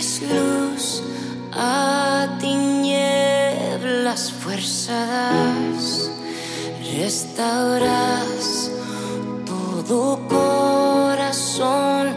Traes luz a tinieblas fuerzadas, restauras todo corazón.